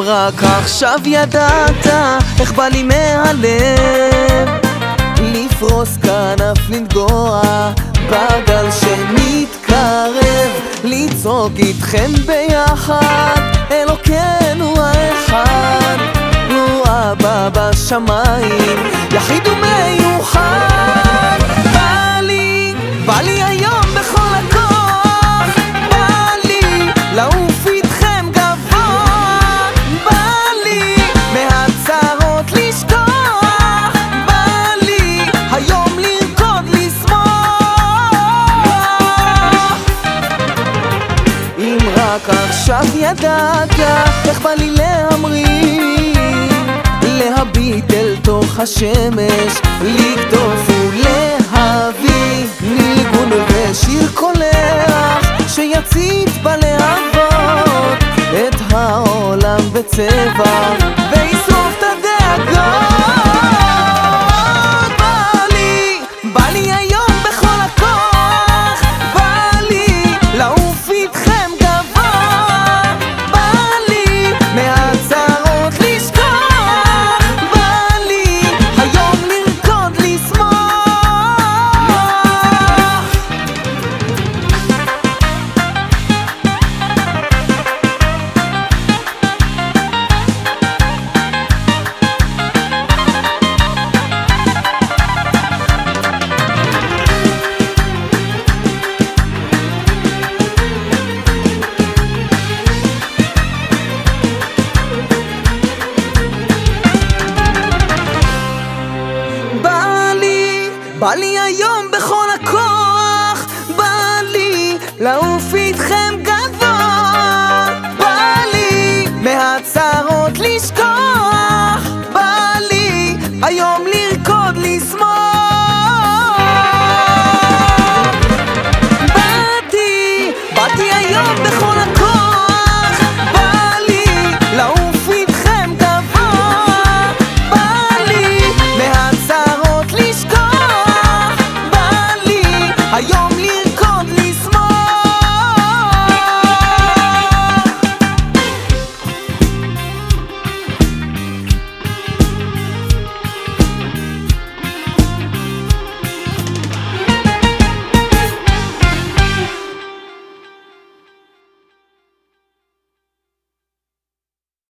רק עכשיו ידעת איך בא לי מהלב. לפרוס כנף לנגוע בגל שמתקרב. לצעוק איתכם ביחד אלוקינו האחד. הוא אבא בשמיים יחיד ומיוחד רק עכשיו ידעת איך בא לי להמריא? להביט אל תוך השמש לקטוף ולהביא ניגון ושיר קולח שיצית בלהבות את העולם בצבע בא לי היום בכל הכוח, בא לי לעוף איתכם